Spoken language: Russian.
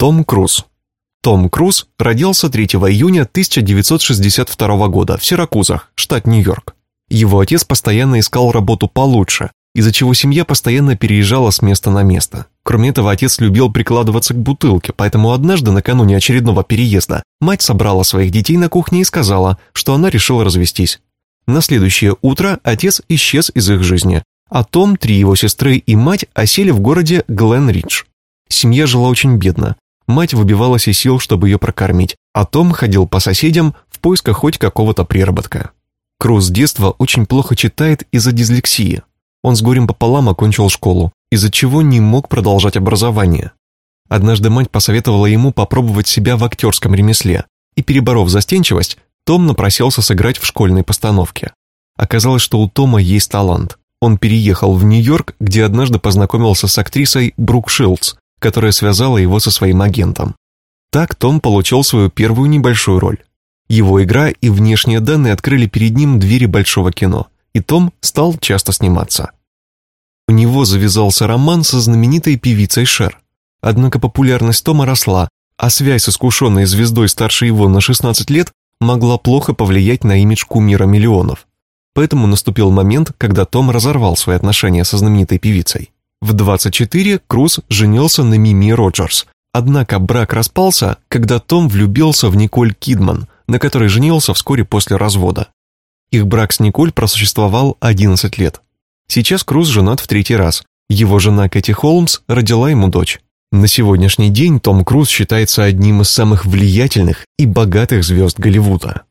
Том Круз. Том Круз родился 3 июня 1962 года в Сиракузах, штат Нью-Йорк. Его отец постоянно искал работу получше, из-за чего семья постоянно переезжала с места на место. Кроме этого, отец любил прикладываться к бутылке, поэтому однажды накануне очередного переезда мать собрала своих детей на кухне и сказала, что она решила развестись. На следующее утро отец исчез из их жизни, а Том, три его сестры и мать осели в городе Гленридж. Семья жила очень бедно, Мать выбивалась из сил, чтобы ее прокормить, а Том ходил по соседям в поисках хоть какого-то приработка. Круз с детства очень плохо читает из-за дислексии. Он с горем пополам окончил школу, из-за чего не мог продолжать образование. Однажды мать посоветовала ему попробовать себя в актерском ремесле, и, переборов застенчивость, Том напросился сыграть в школьной постановке. Оказалось, что у Тома есть талант. Он переехал в Нью-Йорк, где однажды познакомился с актрисой Брук Шилдс, которая связала его со своим агентом. Так Том получил свою первую небольшую роль. Его игра и внешние данные открыли перед ним двери большого кино, и Том стал часто сниматься. У него завязался роман со знаменитой певицей Шер. Однако популярность Тома росла, а связь с искушенной звездой старше его на 16 лет могла плохо повлиять на имидж кумира миллионов. Поэтому наступил момент, когда Том разорвал свои отношения со знаменитой певицей. В 24 Круз женился на Мими Роджерс, однако брак распался, когда Том влюбился в Николь Кидман, на которой женился вскоре после развода. Их брак с Николь просуществовал 11 лет. Сейчас Круз женат в третий раз. Его жена Кэти Холмс родила ему дочь. На сегодняшний день Том Круз считается одним из самых влиятельных и богатых звезд Голливуда.